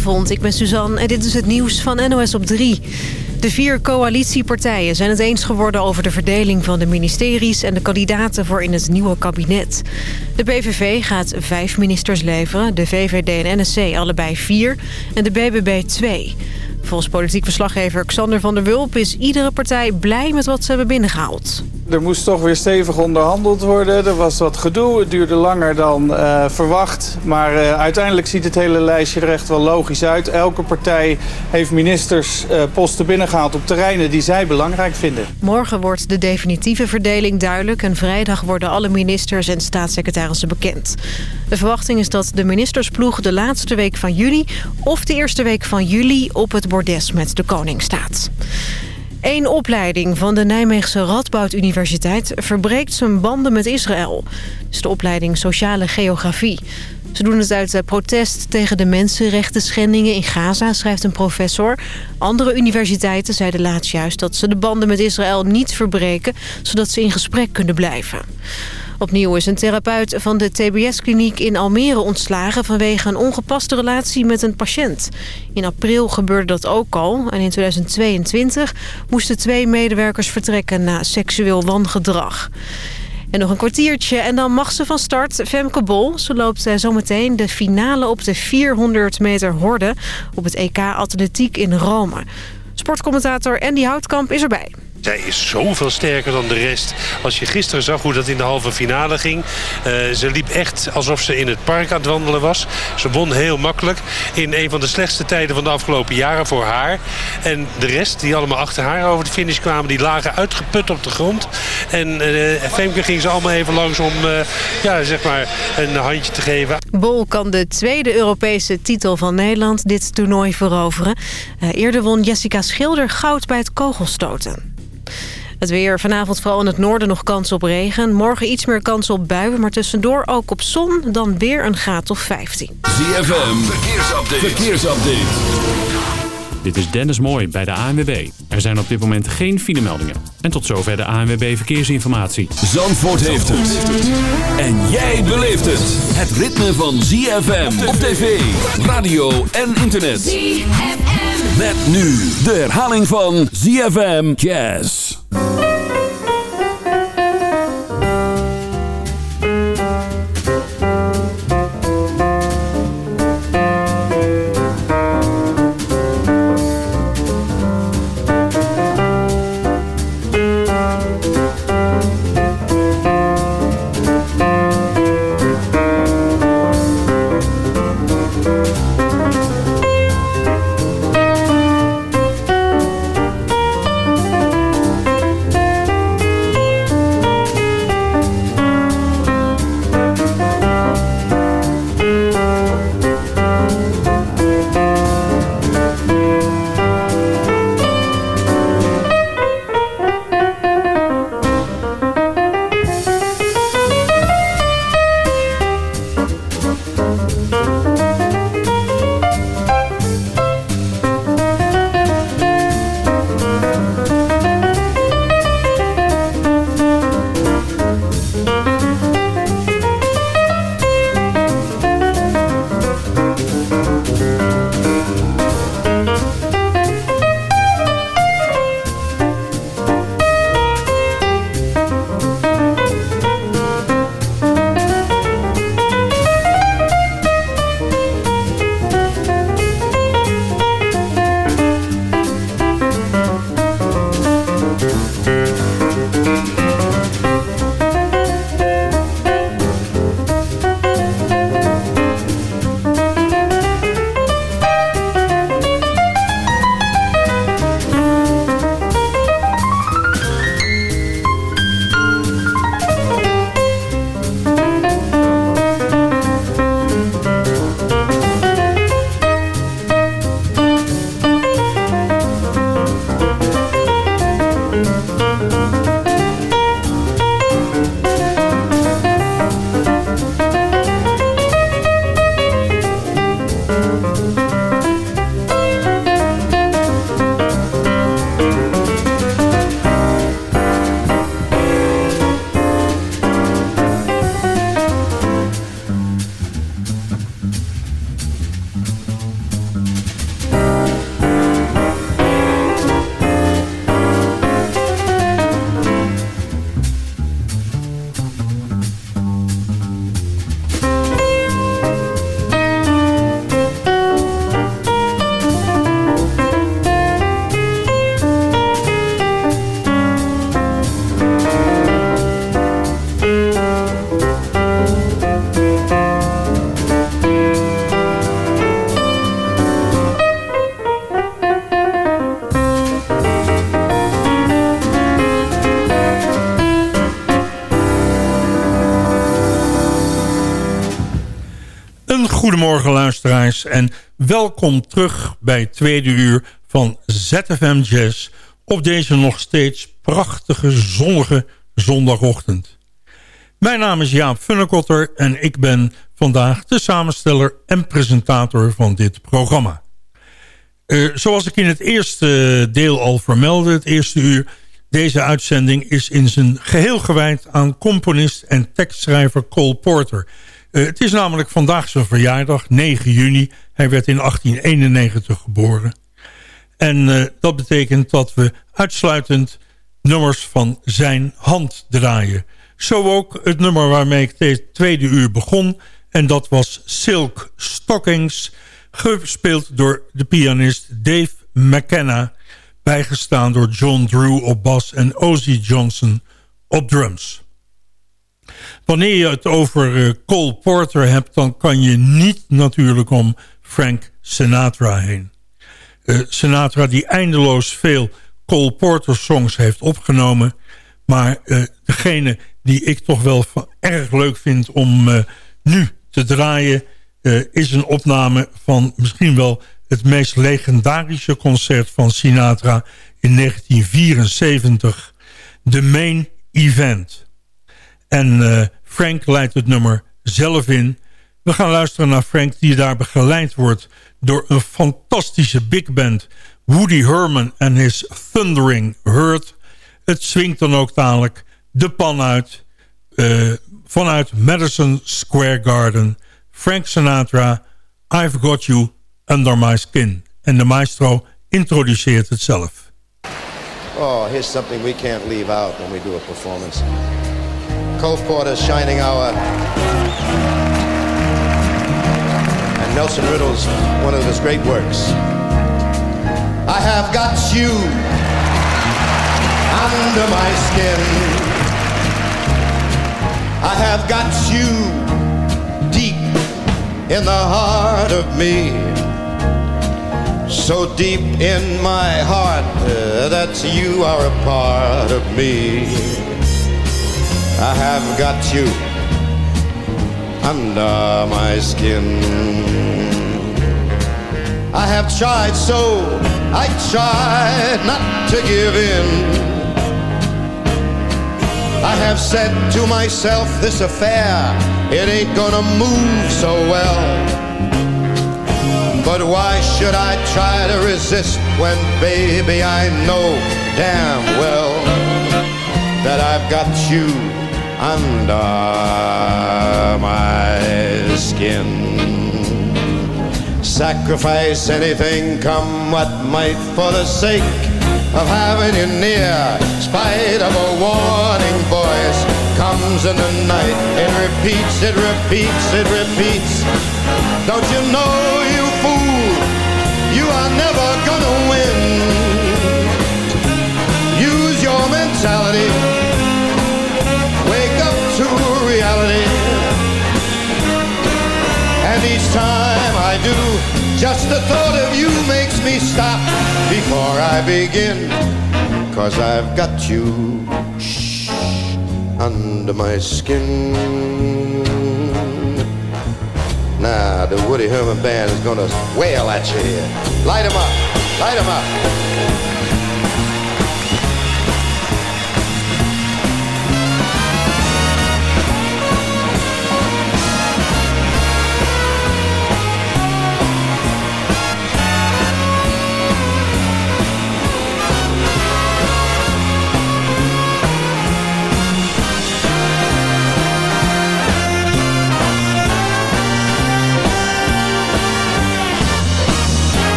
Ik ben Suzanne en dit is het nieuws van NOS op 3. De vier coalitiepartijen zijn het eens geworden over de verdeling van de ministeries... en de kandidaten voor in het nieuwe kabinet. De PVV gaat vijf ministers leveren, de VVD en NSC allebei vier... en de BBB twee. Volgens politiek verslaggever Xander van der Wulp is iedere partij blij met wat ze hebben binnengehaald. Er moest toch weer stevig onderhandeld worden. Er was wat gedoe. Het duurde langer dan uh, verwacht. Maar uh, uiteindelijk ziet het hele lijstje er echt wel logisch uit. Elke partij heeft ministersposten uh, binnengehaald op terreinen die zij belangrijk vinden. Morgen wordt de definitieve verdeling duidelijk. En vrijdag worden alle ministers en staatssecretarissen bekend. De verwachting is dat de ministersploeg de laatste week van juli... of de eerste week van juli op het bordes met de koning staat. Eén opleiding van de Nijmeegse Radboud Universiteit verbreekt zijn banden met Israël. Dat is de opleiding Sociale Geografie. Ze doen het uit protest tegen de mensenrechten schendingen in Gaza, schrijft een professor. Andere universiteiten zeiden laatst juist dat ze de banden met Israël niet verbreken, zodat ze in gesprek kunnen blijven. Opnieuw is een therapeut van de TBS-kliniek in Almere ontslagen... vanwege een ongepaste relatie met een patiënt. In april gebeurde dat ook al. En in 2022 moesten twee medewerkers vertrekken na seksueel wangedrag. En nog een kwartiertje en dan mag ze van start. Femke Bol, ze loopt zometeen de finale op de 400 meter horde... op het EK Atletiek in Rome. Sportcommentator Andy Houtkamp is erbij. Zij is zoveel sterker dan de rest. Als je gisteren zag hoe dat in de halve finale ging. Uh, ze liep echt alsof ze in het park aan het wandelen was. Ze won heel makkelijk. In een van de slechtste tijden van de afgelopen jaren voor haar. En de rest, die allemaal achter haar over de finish kwamen... die lagen uitgeput op de grond. En uh, Femke ging ze allemaal even langs om uh, ja, zeg maar een handje te geven. Bol kan de tweede Europese titel van Nederland dit toernooi veroveren. eerder won Jessica Schilder goud bij het kogelstoten. Het weer vanavond vooral in het noorden nog kans op regen. Morgen iets meer kans op buien, maar tussendoor ook op zon. Dan weer een graad of 15. ZFM, verkeersupdate. verkeersupdate. Dit is Dennis Mooij bij de ANWB. Er zijn op dit moment geen filemeldingen. En tot zover de ANWB Verkeersinformatie. Zandvoort heeft het. En jij beleeft het. Het ritme van ZFM op tv, radio en internet. ZFM. Met nu de herhaling van ZFM Jazz. Goedemorgen luisteraars en welkom terug bij het tweede uur van ZFM Jazz op deze nog steeds prachtige zonnige zondagochtend. Mijn naam is Jaap Funnekotter en ik ben vandaag de samensteller en presentator van dit programma. Uh, zoals ik in het eerste deel al vermeldde, het eerste uur... deze uitzending is in zijn geheel gewijd aan componist en tekstschrijver Cole Porter... Uh, het is namelijk vandaag zijn verjaardag, 9 juni. Hij werd in 1891 geboren. En uh, dat betekent dat we uitsluitend nummers van zijn hand draaien. Zo ook het nummer waarmee ik het tweede uur begon. En dat was Silk Stockings, gespeeld door de pianist Dave McKenna... bijgestaan door John Drew op bas en Ozzy Johnson op drums. Wanneer je het over uh, Cole Porter hebt... dan kan je niet natuurlijk om Frank Sinatra heen. Uh, Sinatra die eindeloos veel Cole Porter songs heeft opgenomen... maar uh, degene die ik toch wel erg leuk vind om nu te draaien... is een opname van misschien wel het meest legendarische concert van Sinatra... in 1974, The Main Event... En uh, Frank leidt het nummer zelf in. We gaan luisteren naar Frank die daar begeleid wordt door een fantastische big band. Woody Herman en his Thundering Hurt. Het swingt dan ook dadelijk de pan uit. Uh, vanuit Madison Square Garden. Frank Sinatra, I've Got You Under My Skin. En de maestro introduceert het zelf. Oh, here's something we can't leave out when we do a performance. Cole Porter's Shining Hour. And Nelson Riddle's one of his great works. I have got you under my skin. I have got you deep in the heart of me. So deep in my heart uh, that you are a part of me. I have got you under my skin. I have tried so, I tried not to give in. I have said to myself, this affair, it ain't gonna move so well. But why should I try to resist when, baby, I know damn well that I've got you under my skin. Sacrifice anything, come what might, for the sake of having you near. Spite of a warning voice comes in the night. It repeats, it repeats, it repeats. Don't you know, you fool, you are never gonna time I do, just the thought of you makes me stop before I begin. Cause I've got you shh, under my skin. Now the Woody Herman Band is gonna wail at you here. Light 'em up, light 'em up.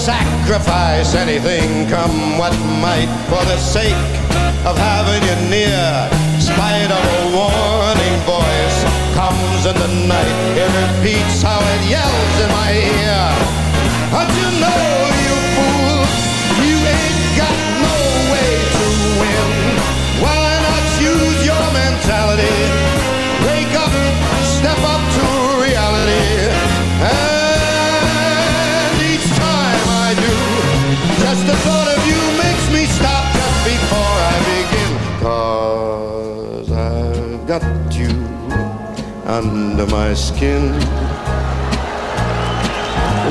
Sacrifice anything, come what might, for the sake of having you near. Spite of a warning voice comes in the night, it repeats how it yells in my ear. Don't you know, you fool, under my skin.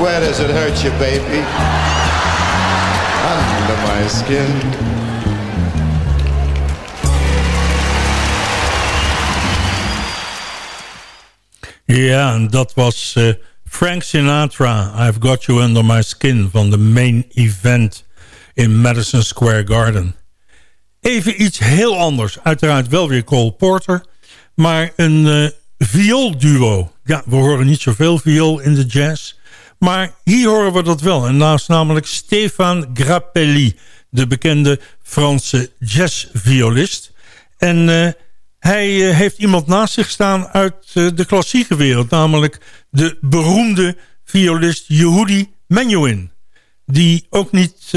Where does it hurt you, baby? Under my skin. Ja, en dat was uh, Frank Sinatra, I've Got You Under My Skin... van de main event in Madison Square Garden. Even iets heel anders. Uiteraard wel weer Cole Porter. Maar een uh, vioolduo. Ja, we horen niet zoveel viool in de jazz. Maar hier horen we dat wel. En naast namelijk Stefan Grappelli. De bekende Franse jazzviolist. En uh, hij uh, heeft iemand naast zich staan uit de klassieke wereld. Namelijk de beroemde violist Yehudi Menuhin. Die ook niet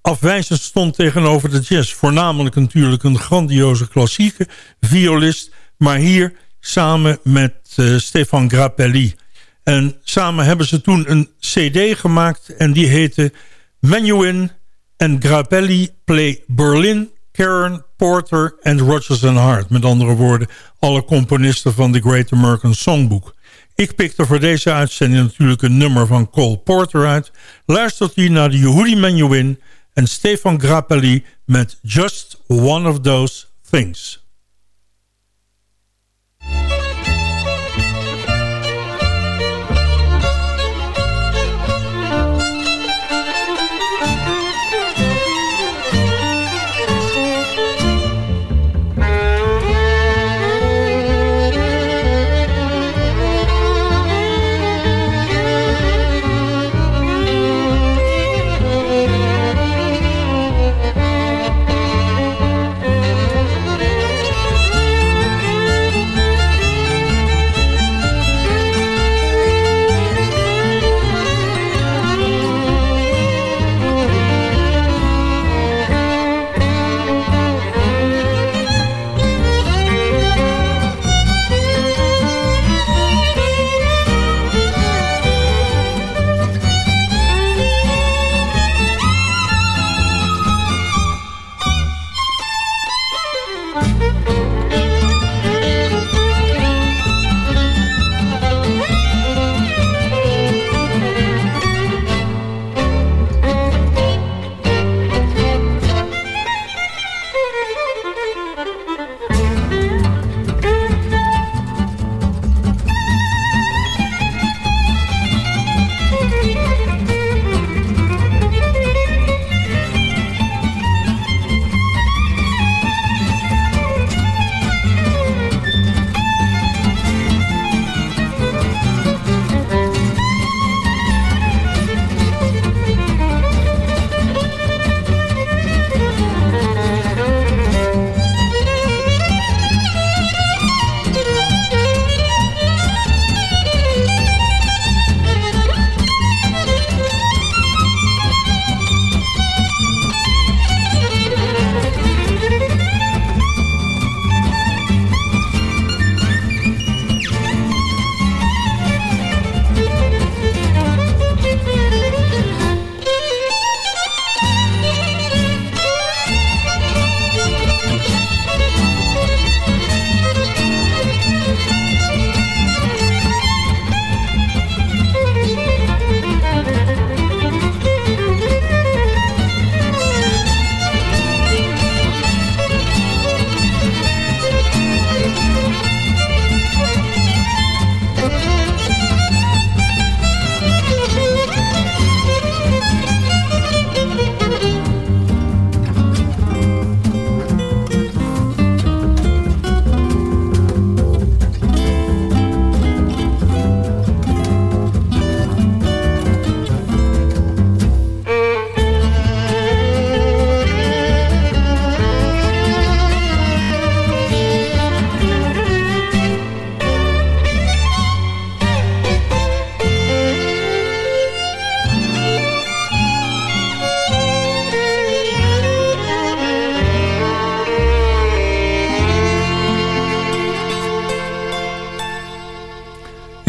afwijzend stond tegenover de jazz. Voornamelijk natuurlijk een grandioze klassieke violist. Maar hier samen met uh, Stefan Grappelli. En samen hebben ze toen een cd gemaakt. En die heette Menuhin en Grappelli Play Berlin, Karen, Porter en Rodgers and Hart. Met andere woorden, alle componisten van The Great American Songbook. Ik pikte voor deze uitzending natuurlijk een nummer van Cole Porter uit. Luistert u naar de Yehudi Menuhin en Stefan Grappelli met Just One of Those Things.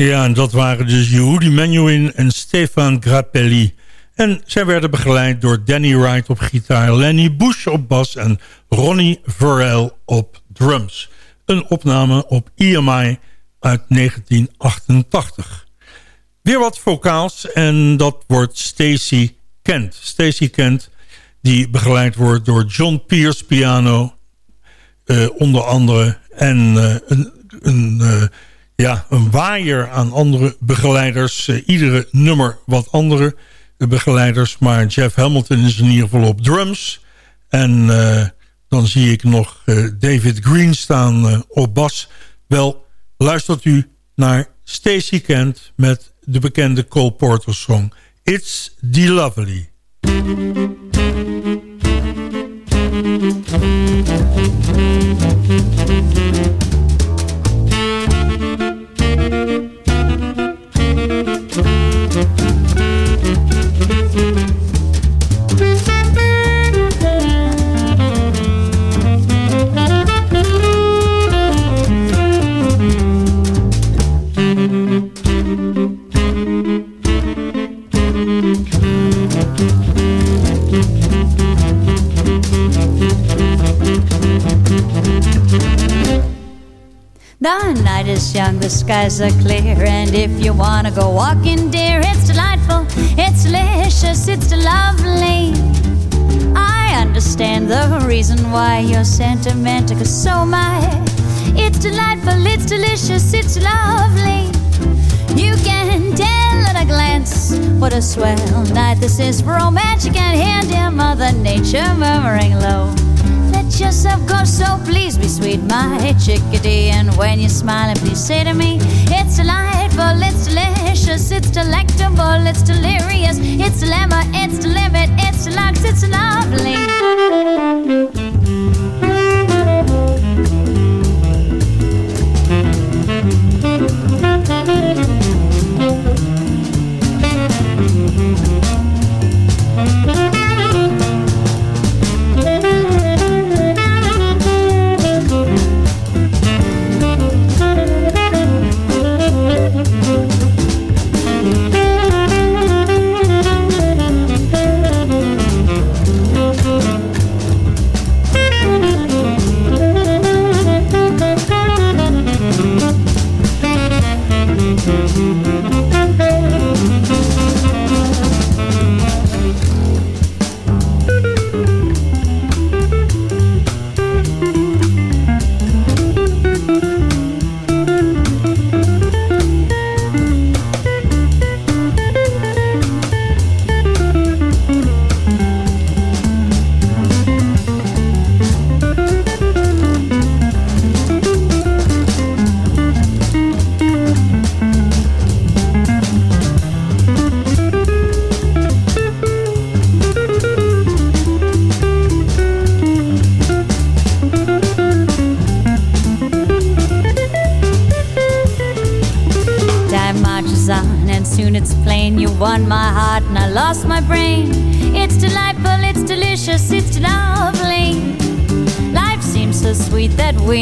Ja, en dat waren dus Yehudi Menuhin en Stefan Grappelli. En zij werden begeleid door Danny Wright op gitaar... Lenny Bush op bas en Ronnie Verrell op drums. Een opname op EMI uit 1988. Weer wat vocaals en dat wordt Stacy Kent. Stacy Kent die begeleid wordt door John Pierce piano... Uh, onder andere en uh, een, een, uh, ja, een waaier aan andere begeleiders. iedere nummer wat andere begeleiders. Maar Jeff Hamilton is in ieder geval op drums. En dan zie ik nog David Green staan op bas. Wel, luistert u naar Stacey Kent met de bekende Cole Porter song It's the Lovely. The night is young, the skies are clear, and if you wanna go walking, dear, it's delightful, it's delicious, it's lovely. I understand the reason why you're sentimental, cause so am I. It's delightful, it's delicious, it's lovely. You can tell at a glance what a swell night this is for romance. You can hear dear Mother Nature murmuring low yourself go, so please be sweet, my chickadee. And when you're smiling, please say to me, It's delightful, it's delicious, it's delectable, it's delirious, it's dilemma, it's the limit, it's deluxe, it's lovely.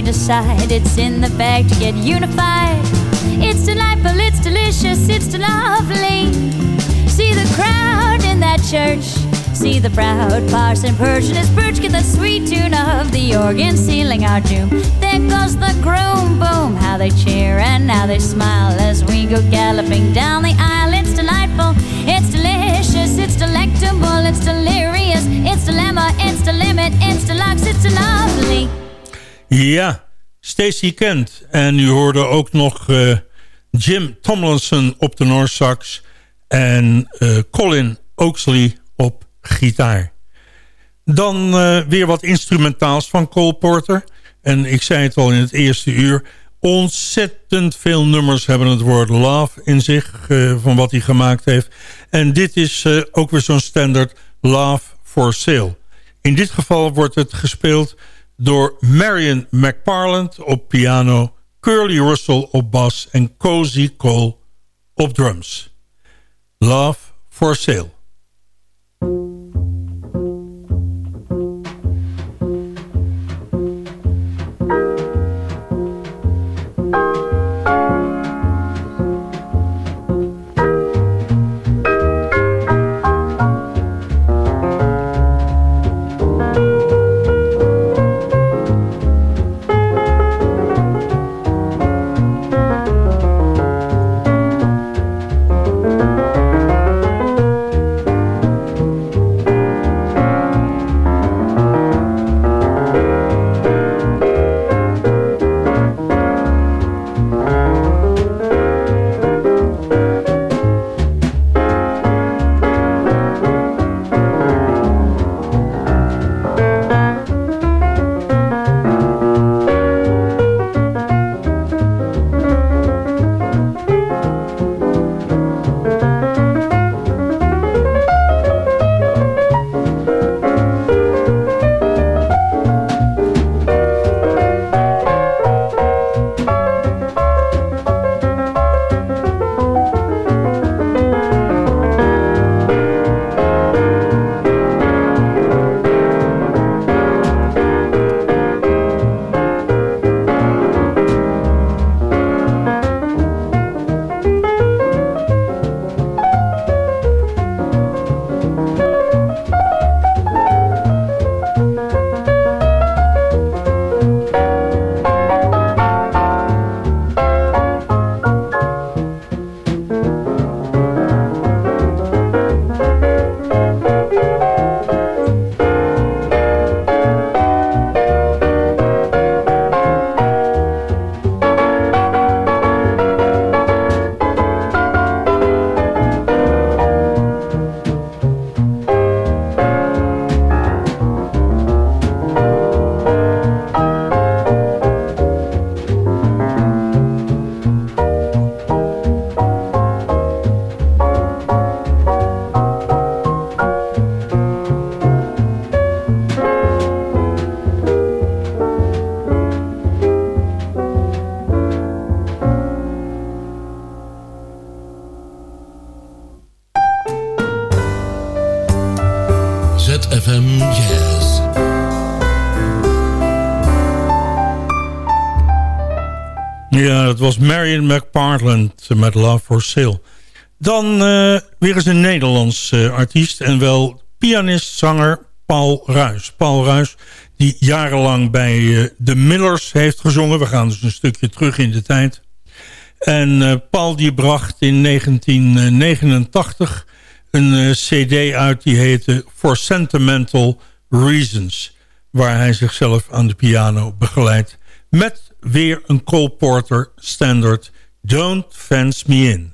Decide it's in the bag to get unified. It's delightful, it's delicious, it's lovely. See the crowd in that church. See the proud parson perching his perch. Get the sweet tune of the organ sealing our doom. There goes the groom, boom. How they cheer and how they smile as we go galloping down the aisle. It's delightful, it's delicious, it's delectable, it's delirious, it's dilemma, it's the limit, it's deluxe, it's lovely. Yeah. Stacey Kent. En u hoorde ook nog uh, Jim Tomlinson op de Noorsax en uh, Colin Oaksley op gitaar. Dan uh, weer wat instrumentaals van Cole Porter. En ik zei het al in het eerste uur... ontzettend veel nummers hebben het woord love in zich... van wat hij gemaakt heeft. En dit is ook weer zo'n standaard Love for Sale. In dit geval wordt het gespeeld door Marion McParland op piano... Curly Russell op bas en Cozy Cole op drums. Love for Sale. Dat was Marion McPartland met Love for Sale. Dan uh, weer eens een Nederlands uh, artiest en wel pianist, zanger Paul Ruys. Paul Ruys die jarenlang bij uh, de Millers heeft gezongen. We gaan dus een stukje terug in de tijd. En Paul die bracht in 1989 een cd uit die heette For Sentimental Reasons. Waar hij zichzelf aan de piano begeleidt. Met weer een Cole Porter standard Don't Fence Me In.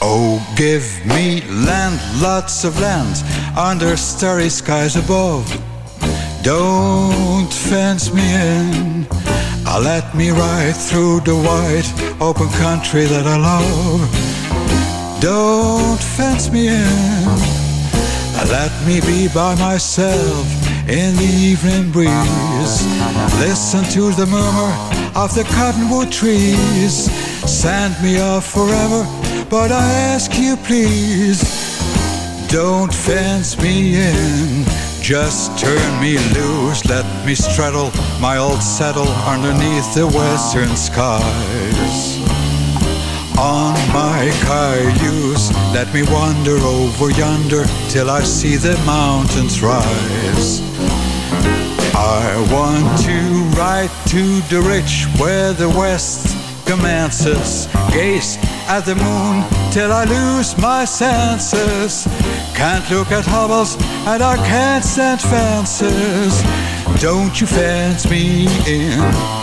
Oh, give me land, lots of land, under starry skies above. Don't fence me in. Uh, let me ride through the wide, open country that I love. Don't fence me in. Let me be by myself in the evening breeze. Listen to the murmur of the cottonwood trees. Send me off forever, but I ask you please. Don't fence me in, just turn me loose. Let me straddle my old saddle underneath the western skies on my cayuse. Let me wander over yonder till I see the mountains rise. I want to ride to the ridge where the west commences. Gaze at the moon till I lose my senses. Can't look at hovels and I can't stand fences. Don't you fence me in?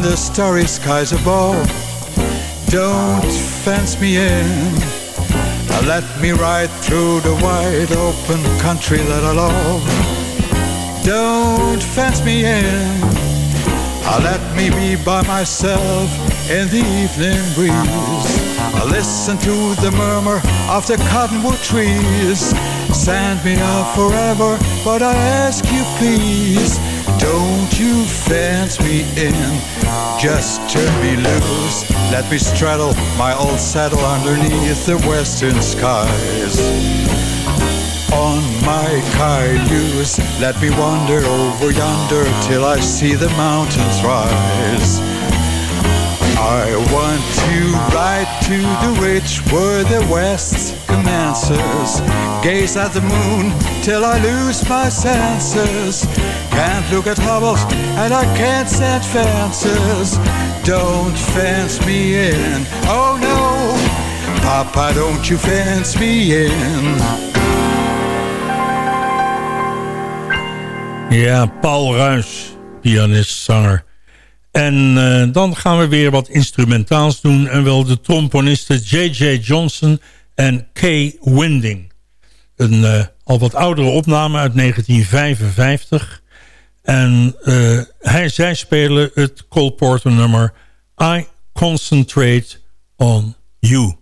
On the starry skies above. Don't fence me in. Let me ride through the wide open country that I love. Don't fence me in. Let me be by myself in the evening breeze. Listen to the murmur of the cottonwood trees. Send me off forever, but I ask you please don't you fence me in, just turn me loose. Let me straddle my old saddle underneath the western skies. On my cayuse, let me wander over yonder till I see the mountains rise. I want to ride to the ridge where the west commences. Gaze at the moon till I lose my senses. Can't look at hovels and I can't set fences. Don't fence me in. Oh no, Papa, don't you fence me in. Ja, Paul Ruys, pianist, zanger. En uh, dan gaan we weer wat instrumentaals doen. En wel de tromponisten J.J. Johnson en Kay Winding. Een uh, al wat oudere opname uit 1955. En uh, hij, zij spelen het Cole Porter nummer I Concentrate on You.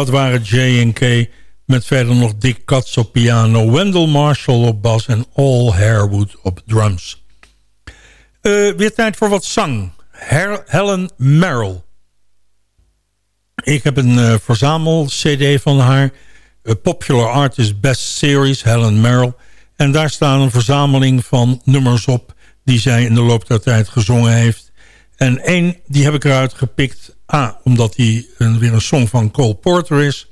Dat waren J&K met verder nog Dick Katz op piano... Wendell Marshall op bas en All Harewood op drums. Uh, weer tijd voor wat zang. Helen Merrill. Ik heb een uh, verzamel-cd van haar. A Popular Artist Best Series, Helen Merrill. En daar staan een verzameling van nummers op... die zij in de loop der tijd gezongen heeft. En één, die heb ik eruit gepikt A, omdat hij een, weer een song van Cole Porter is.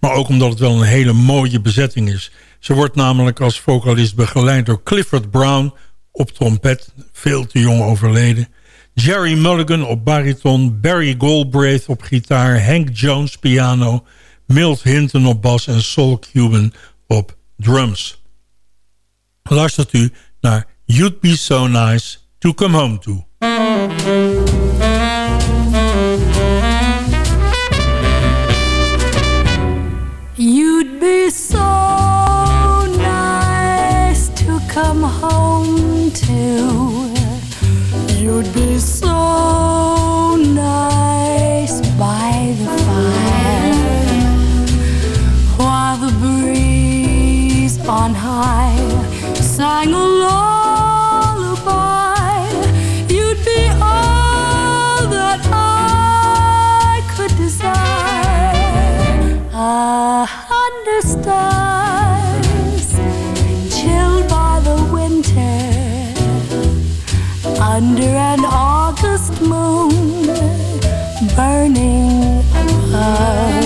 Maar ook omdat het wel een hele mooie bezetting is. Ze wordt namelijk als vocalist begeleid door Clifford Brown op trompet. Veel te jong overleden. Jerry Mulligan op bariton. Barry Goldbraith op gitaar. Hank Jones piano. Milt Hinton op bas en Sol Cuban op drums. Luistert u naar You'd Be So Nice To Come Home To. Under an August moon burning above.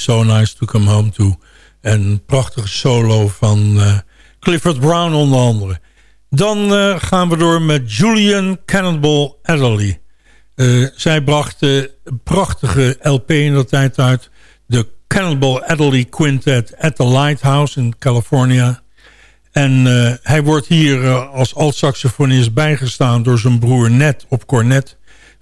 So Nice To Come Home To. Een prachtige solo van eh, Clifford Brown onder andere. Dan eh, gaan we door met Julian Cannonball Adderley. Eh, zij bracht een prachtige LP in de tijd uit. De Cannonball Adderley Quintet at the Lighthouse in California. En hij wordt hier als alt-saxofonist bijgestaan door zijn broer Ned op cornet.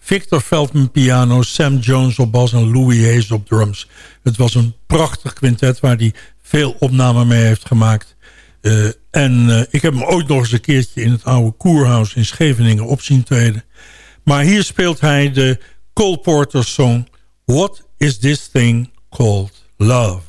Victor Feldman piano, Sam Jones op bas en Louis Hayes op drums. Het was een prachtig quintet waar hij veel opnamen mee heeft gemaakt. Eh, en eh, ik heb hem ooit nog eens een keertje in het oude Koerhuis in Scheveningen op zien treden. Maar hier speelt hij de Cole Porter song What is this thing called love?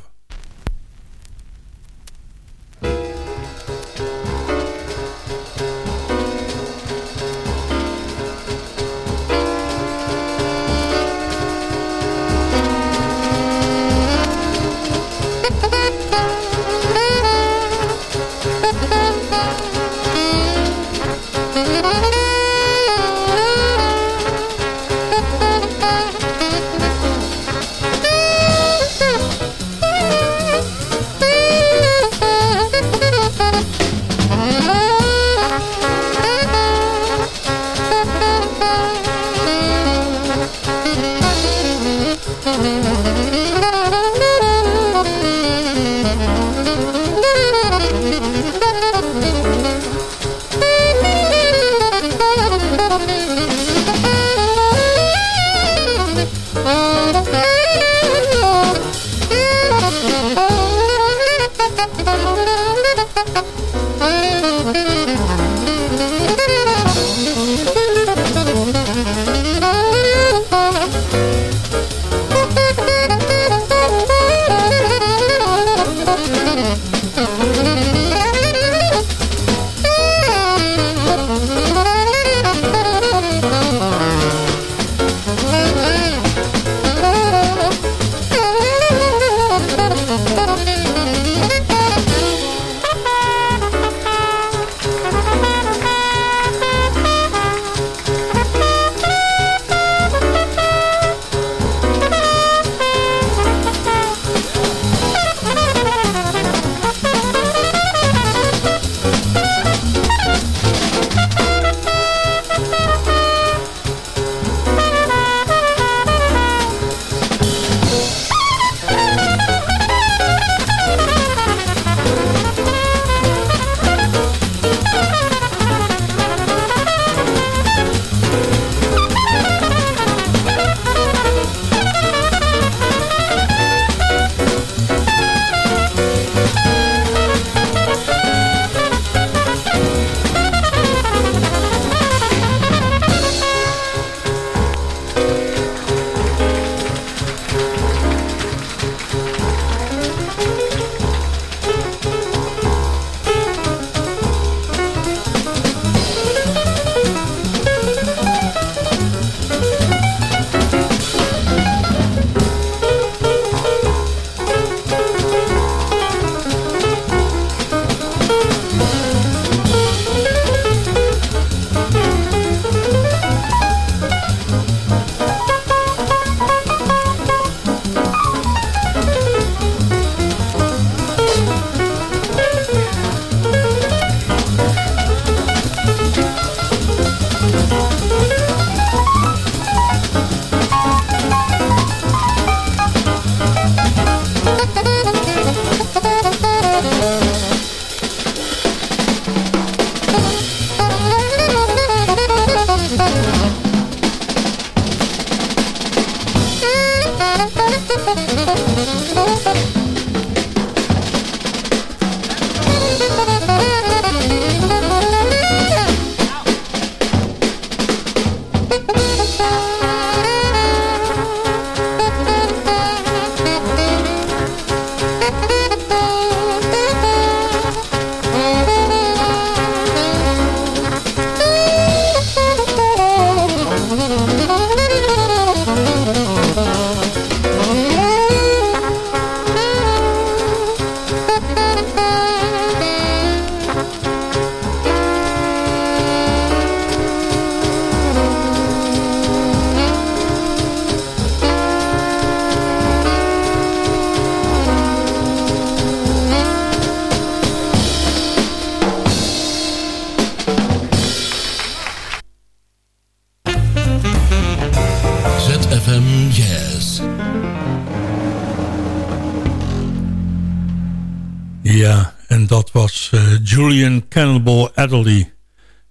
Cannibal Adderley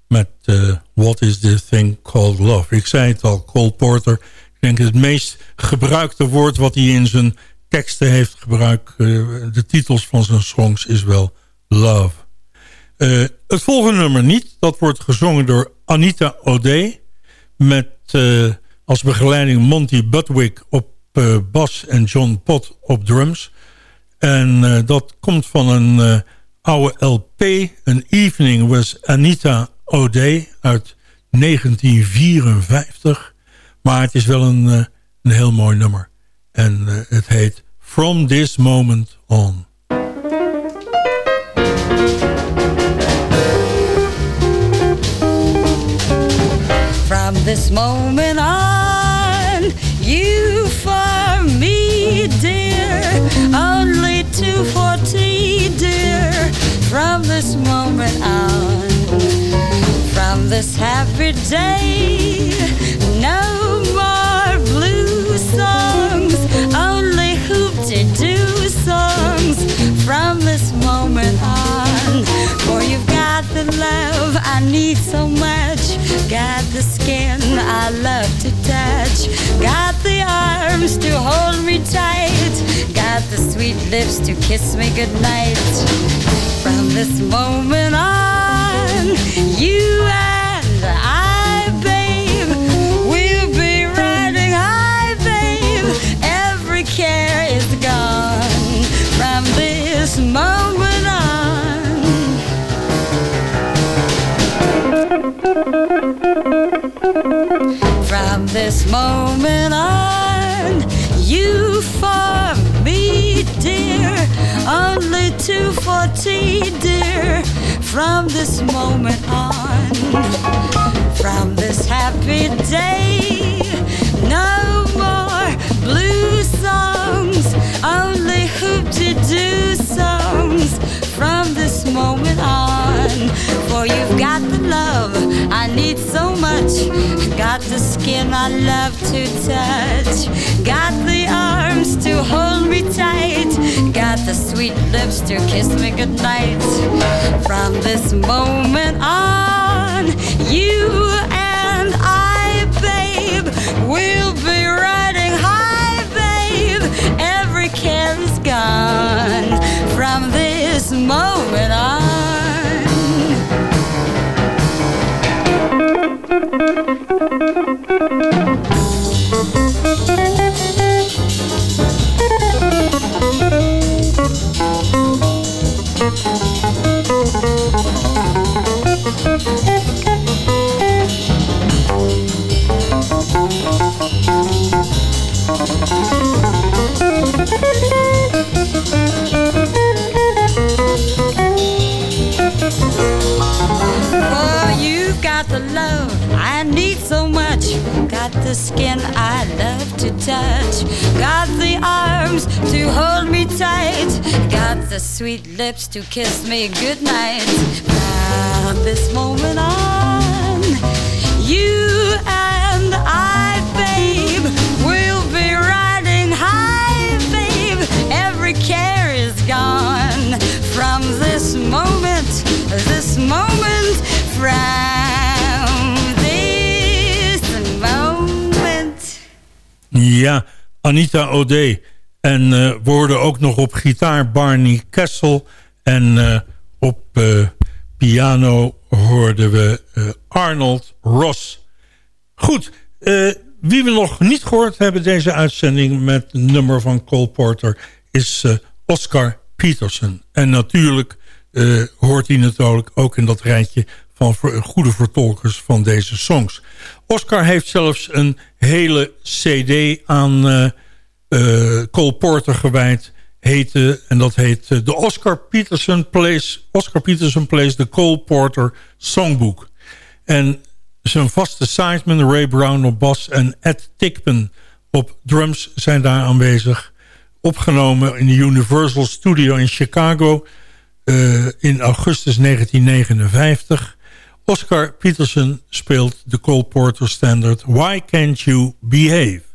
met eh, What is this thing called love. Ik zei het al, Cole Porter. Ik denk het meest gebruikte woord wat hij in zijn teksten heeft gebruikt. eh, de titels van zijn songs is wel love. Eh, het volgende nummer niet. Dat wordt gezongen door Anita O'Day. Met als begeleiding Monty Budwick op bas en John Pott op drums. En dat komt van een oude LP. An Evening with Anita O'Day uit 1954. Maar het is wel een, eh, een heel mooi nummer. En eh, het heet From This Moment On. From this moment on, you From this moment on, from this happy day, love I need so much. Got the skin I love to touch. Got the arms to hold me tight. Got the sweet lips to kiss me goodnight. From this moment on, you and I, babe, we'll be riding high, babe. Every care is gone. From this moment this moment on, you for me, dear, only two forty, dear. From this moment on, from this happy day, no more blue songs, only hoop-de-doo songs. From this moment on, need so much. Got the skin I love to touch. Got the arms to hold me tight. Got the sweet lips to kiss me goodnight. From this moment on, you and I, babe, will be riding high, babe. Every care is gone. From this moment sweet lips to kiss me goodnight. From this moment on, you and I, babe, will be riding high, babe. Every care is gone from this moment, this moment, from this moment. Ja, Anita O'Day. En eh we hoorden ook nog op gitaar Barney Kessel. En eh, op eh, piano hoorden we Arnold Ross. Goed, wie we nog niet gehoord hebben deze uitzending... met een nummer van Cole Porter, is Oscar Peterson. En natuurlijk hoort hij natuurlijk ook in dat rijtje... van goede vertolkers van deze songs. Oscar heeft zelfs een hele cd aan eh, Cole Porter gewijd. Heette, en dat heet eh, de Oscar Peterson Plays, Oscar Peterson Plays the Cole Porter Songbook. En zijn vaste sideman Ray Brown op bas en Ed Tickman op drums zijn daar aanwezig. Opgenomen in de Universal Studio in Chicago eh, in augustus 1959. Oscar Peterson speelt de Cole Porter standard Why Can't You Behave?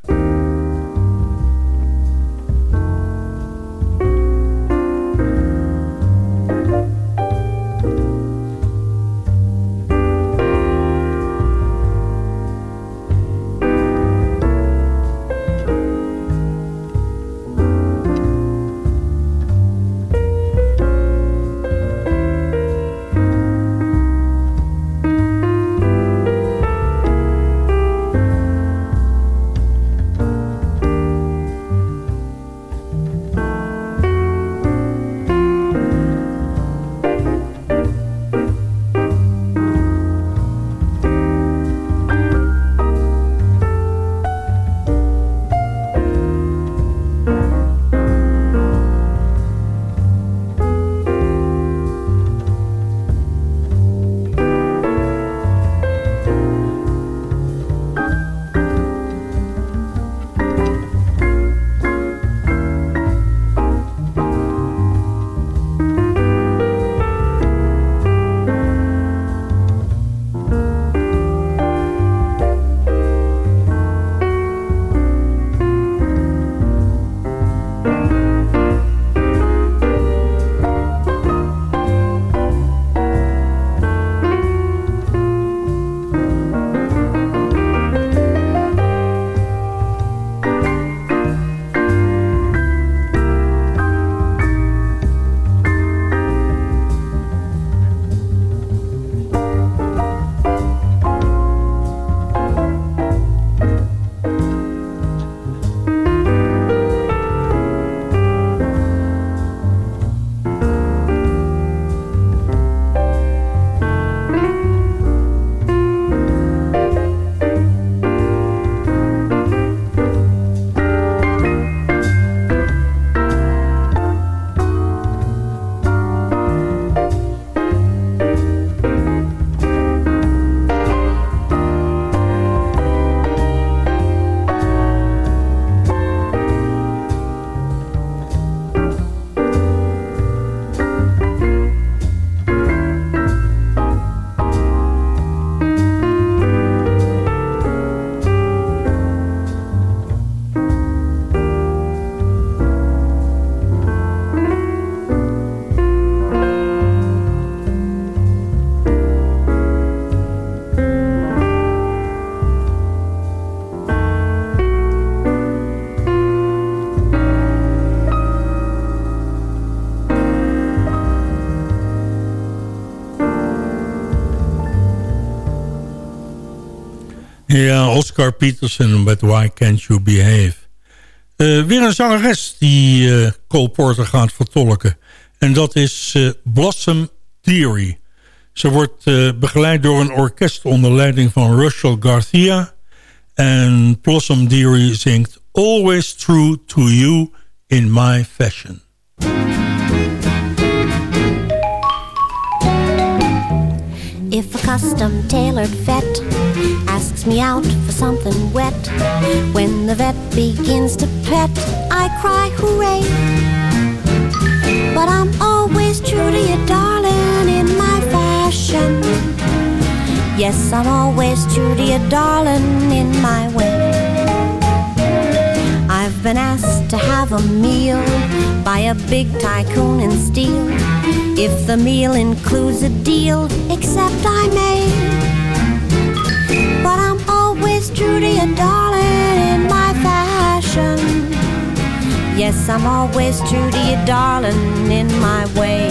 Ja, Oscar Peterson met Why Can't You Behave. Uh, weer een zangeres die uh, Cole Porter gaat vertolken. En dat is uh, Blossom Theory. Ze wordt begeleid door een orkest onder leiding van Russell Garcia. En Blossom Theory zingt Always True to You in My Fashion. If a custom tailored vet asks me out for something wet, when the vet begins to pet, I cry hooray. But I'm always true to you, darling, in my fashion. Yes, I'm always true to you, darling, in my way. Been asked to have a meal by a big tycoon in steel. If the meal includes a deal, except I may. But I'm always true to you, darling, in my fashion. Yes, I'm always true to you, darling, in my way.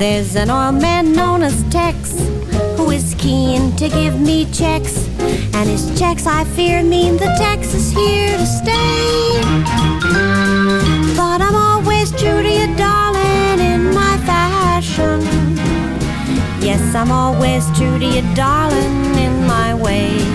There's an old man known as Tex who is keen to give me checks. And his checks, I fear, mean the Tex is here to stay. But I'm always true to you, darling, in my fashion. Yes, I'm always true to you, darling, in my way.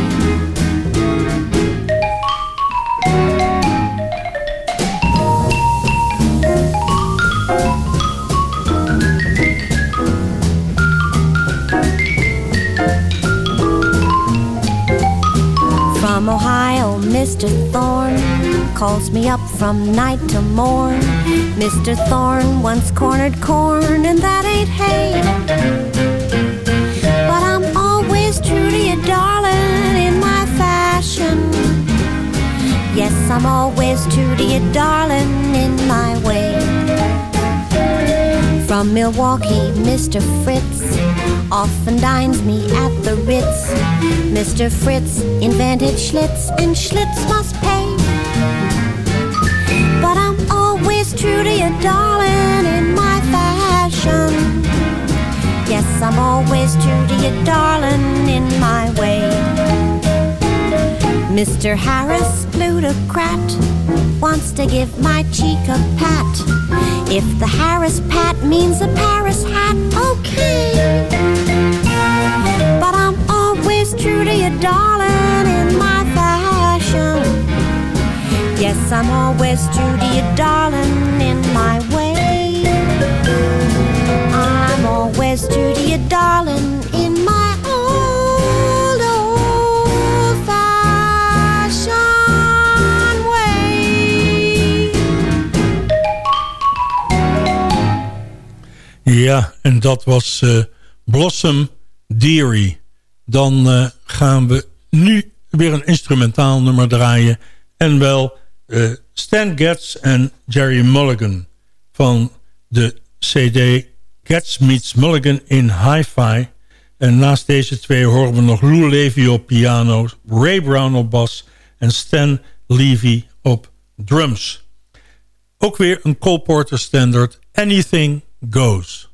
Ohio, Mr. Thorne calls me up from night to morn. Mr. Thorne once cornered corn, and that ain't hay. But I'm always true to you, darling, in my fashion. Yes, I'm always true to you, darling, in my way. From Milwaukee, Mr. Fritz often dines me at the Ritz. Mr. Fritz invented Schlitz, and Schlitz must pay. But I'm always true to you, darling, in my fashion. Yes, I'm always true to you, darling, in my way. Mr. Harris, plutocrat, wants to give my cheek a pat. If the Harris pat means a Paris hat, okay. True to you, darling, in my fashion. Yes, I'm always true to you, darling, in my way. I'm always true to you, darling, in my. Ja, en dat was uh, Blossom Deary. Dan uh, gaan we nu weer een instrumentaal nummer draaien. En wel uh, Stan Getz en Jerry Mulligan van de CD Getz meets Mulligan in Hi-Fi. En naast deze twee horen we nog Lou Levy op piano, Ray Brown op bas en Stan Levy op drums. Ook weer een Cole Porter standard, Anything Goes.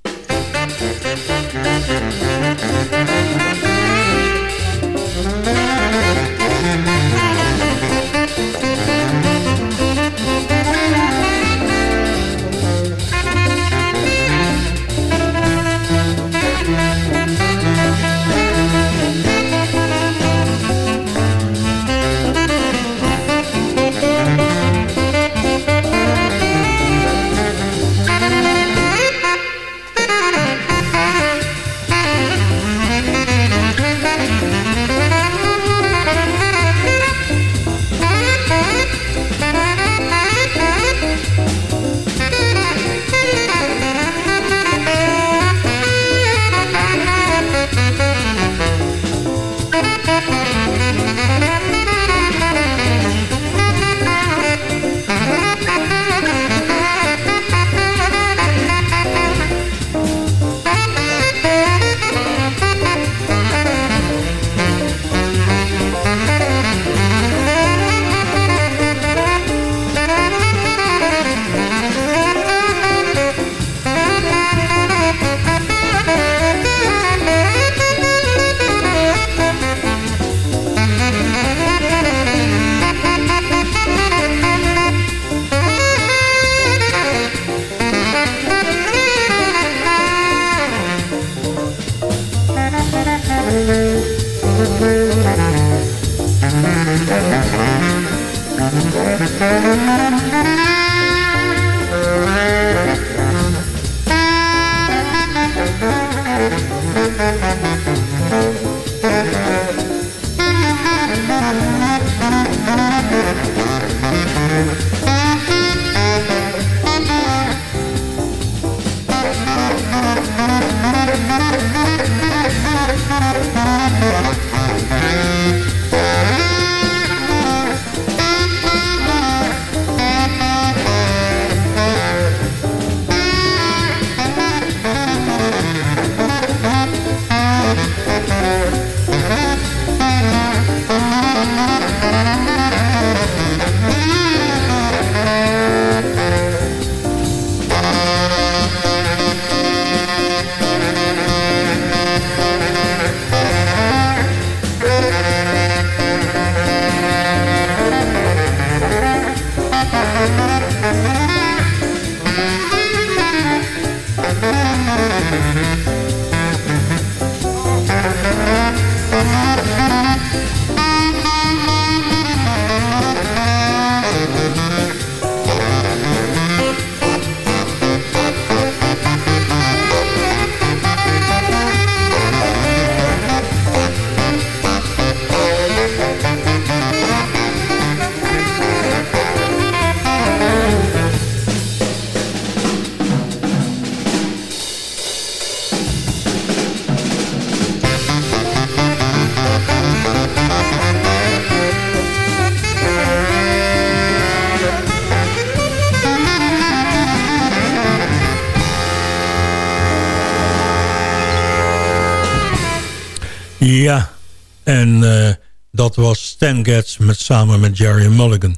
En eh, dat was Stan Getz met, samen met Jerry Mulligan.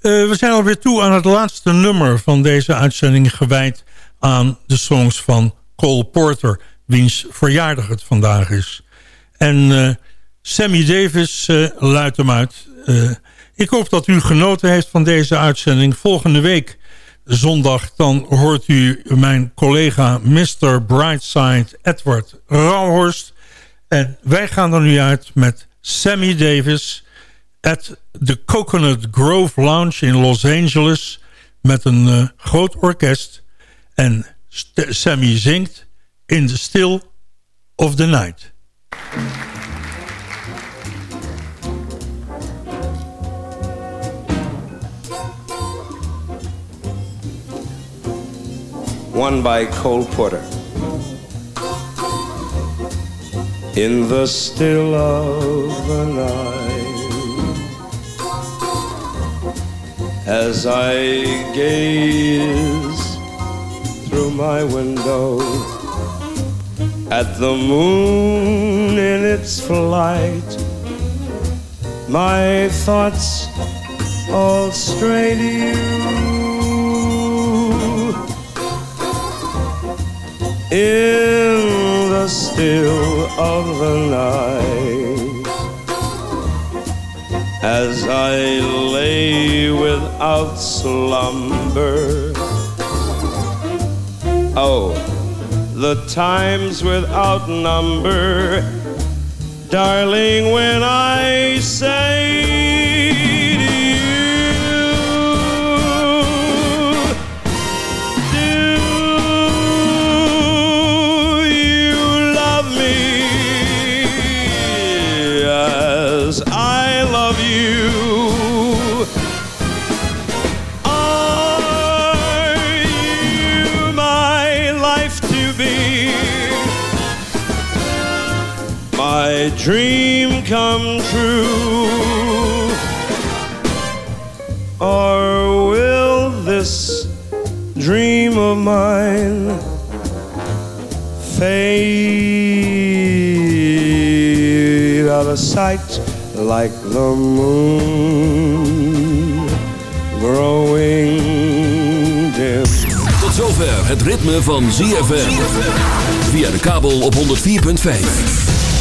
Eh, we zijn alweer toe aan het laatste nummer van deze uitzending... gewijd aan de songs van Cole Porter... wiens verjaardag het vandaag is. En eh, Sammy Davis luidt hem uit. ik hoop dat u genoten heeft van deze uitzending. Volgende week zondag dan hoort u mijn collega Mr. Brightside Edward Rauhorst... En wij gaan er nu uit met Sammy Davis... at the Coconut Grove Lounge in Los Angeles... met een uh, groot orkest. En Sammy zingt In the Still of the Night. One by Cole Porter. In the still of the night. As I gaze through my window at the moon in its flight my thoughts all stray to you. In the still of the night as I lay without slumber. Oh, the times without number, darling, when I say dream come true? Or will this dream of mine fade out of sight like the moon growing dim? Tot zover het ritme van ZFM. Via de kabel op 104.5.